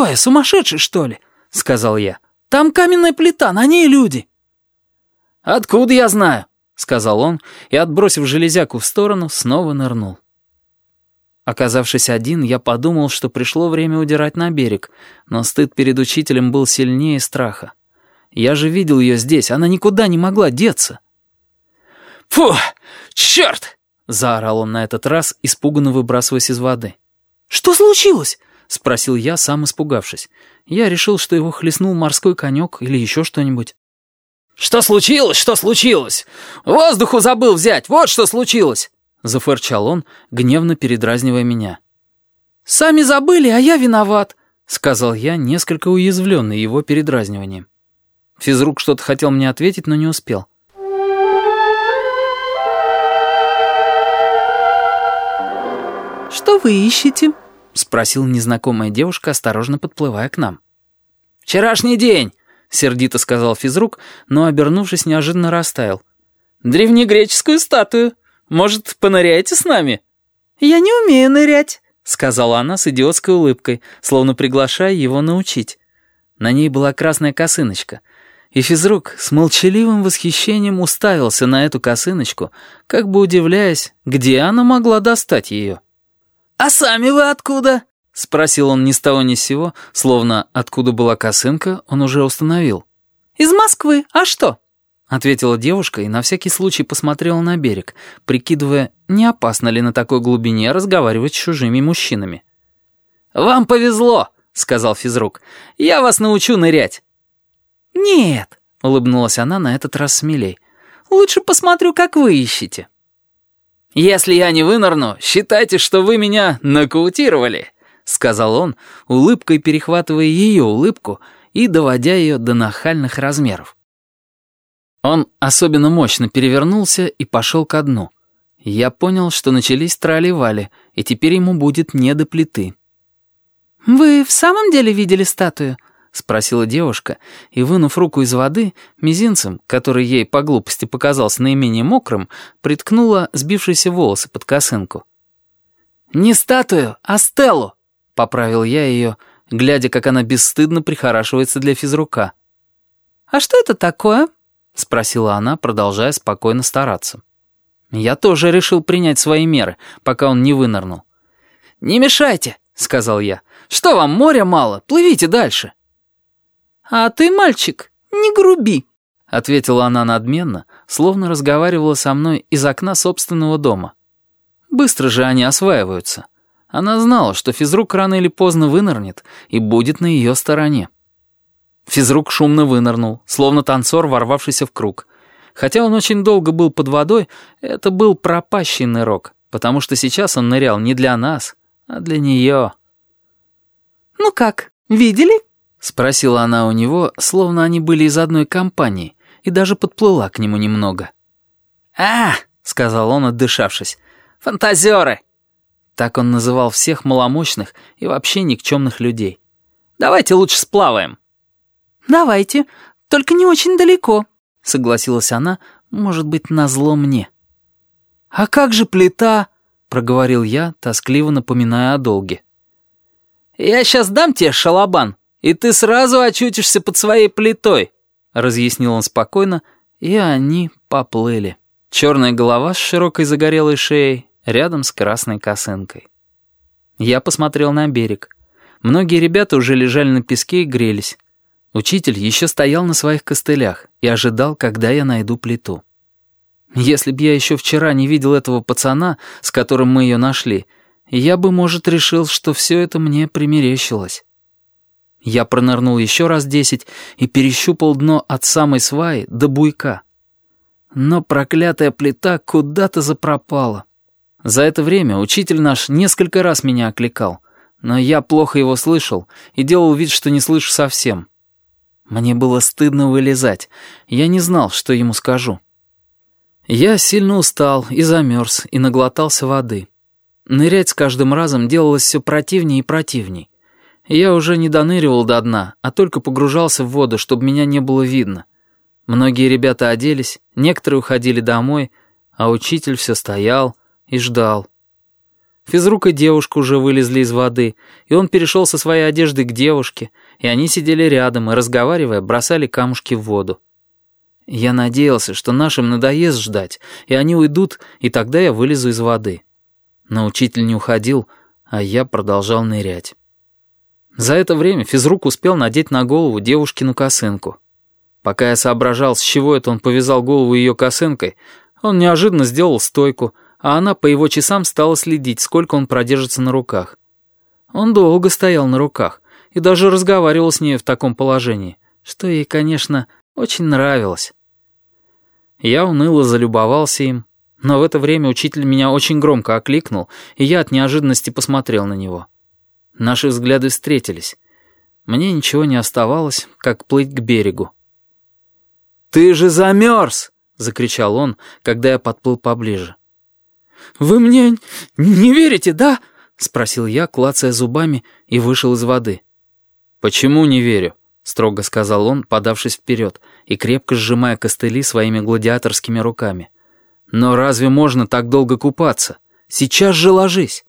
«Что я, сумасшедший, что ли?» — сказал я. «Там каменная плита, на ней люди». «Откуда я знаю?» — сказал он и, отбросив железяку в сторону, снова нырнул. Оказавшись один, я подумал, что пришло время удирать на берег, но стыд перед учителем был сильнее страха. Я же видел ее здесь, она никуда не могла деться. «Фу! Черт!» — заорал он на этот раз, испуганно выбрасываясь из воды. «Что случилось?» — спросил я, сам испугавшись. Я решил, что его хлестнул морской конек или еще что-нибудь. «Что случилось? Что случилось? Воздуху забыл взять, вот что случилось!» — зафырчал он, гневно передразнивая меня. «Сами забыли, а я виноват», — сказал я, несколько уязвленный его передразниванием. Физрук что-то хотел мне ответить, но не успел. «Что вы ищете?» — спросила незнакомая девушка, осторожно подплывая к нам. «Вчерашний день!» — сердито сказал физрук, но, обернувшись, неожиданно растаял. «Древнегреческую статую!» Может, поныряете с нами?» «Я не умею нырять», — сказала она с идиотской улыбкой, словно приглашая его научить. На ней была красная косыночка. И физрук с молчаливым восхищением уставился на эту косыночку, как бы удивляясь, где она могла достать ее. «А сами вы откуда?» — спросил он ни с того ни с сего, словно откуда была косынка, он уже установил. «Из Москвы. А что?» ответила девушка и на всякий случай посмотрела на берег, прикидывая, не опасно ли на такой глубине разговаривать с чужими мужчинами. «Вам повезло», — сказал физрук. «Я вас научу нырять». «Нет», — улыбнулась она на этот раз смелей. «Лучше посмотрю, как вы ищете». «Если я не вынырну, считайте, что вы меня нокаутировали», — сказал он, улыбкой перехватывая ее улыбку и доводя ее до нахальных размеров. Он особенно мощно перевернулся и пошел ко дну. Я понял, что начались трали-вали, и теперь ему будет не до плиты. «Вы в самом деле видели статую?» — спросила девушка, и, вынув руку из воды, мизинцем, который ей по глупости показался наименее мокрым, приткнула сбившиеся волосы под косынку. «Не статую, а стелу!» — поправил я ее, глядя, как она бесстыдно прихорашивается для физрука. «А что это такое?» — спросила она, продолжая спокойно стараться. Я тоже решил принять свои меры, пока он не вынырнул. «Не мешайте», — сказал я. «Что вам, моря мало? Плывите дальше». «А ты, мальчик, не груби», — ответила она надменно, словно разговаривала со мной из окна собственного дома. Быстро же они осваиваются. Она знала, что физрук рано или поздно вынырнет и будет на ее стороне. Физрук шумно вынырнул, словно танцор, ворвавшийся в круг. Хотя он очень долго был под водой, это был пропащий нырок, потому что сейчас он нырял не для нас, а для нее. «Ну как, видели?» — спросила она у него, словно они были из одной компании, и даже подплыла к нему немного. «А!» — сказал он, отдышавшись. «Фантазеры!» Так он называл всех маломощных и вообще никчемных людей. «Давайте лучше сплаваем». «Давайте, только не очень далеко», — согласилась она, может быть, назло мне. «А как же плита?» — проговорил я, тоскливо напоминая о долге. «Я сейчас дам тебе шалабан, и ты сразу очутишься под своей плитой», — разъяснил он спокойно, и они поплыли. Черная голова с широкой загорелой шеей рядом с красной косынкой. Я посмотрел на берег. Многие ребята уже лежали на песке и грелись. Учитель еще стоял на своих костылях и ожидал, когда я найду плиту. Если б я еще вчера не видел этого пацана, с которым мы ее нашли, я бы, может, решил, что все это мне примерещилось. Я пронырнул еще раз десять и перещупал дно от самой сваи до буйка. Но проклятая плита куда-то запропала. За это время учитель наш несколько раз меня окликал, но я плохо его слышал и делал вид, что не слышу совсем. Мне было стыдно вылезать. Я не знал, что ему скажу. Я сильно устал и замерз, и наглотался воды. Нырять с каждым разом делалось все противнее и противней. Я уже не доныривал до дна, а только погружался в воду, чтобы меня не было видно. Многие ребята оделись, некоторые уходили домой, а учитель все стоял и ждал. Физрук и девушка уже вылезли из воды, и он перешел со своей одежды к девушке, и они сидели рядом и, разговаривая, бросали камушки в воду. Я надеялся, что нашим надоест ждать, и они уйдут, и тогда я вылезу из воды. Но учитель не уходил, а я продолжал нырять. За это время физрук успел надеть на голову девушкину косынку. Пока я соображал, с чего это он повязал голову ее косынкой, он неожиданно сделал стойку, а она по его часам стала следить, сколько он продержится на руках. Он долго стоял на руках и даже разговаривал с ней в таком положении, что ей, конечно, очень нравилось. Я уныло залюбовался им, но в это время учитель меня очень громко окликнул, и я от неожиданности посмотрел на него. Наши взгляды встретились. Мне ничего не оставалось, как плыть к берегу. «Ты же замерз!» — закричал он, когда я подплыл поближе. «Вы мне не верите, да?» — спросил я, клацая зубами, и вышел из воды. «Почему не верю?» — строго сказал он, подавшись вперед и крепко сжимая костыли своими гладиаторскими руками. «Но разве можно так долго купаться? Сейчас же ложись!»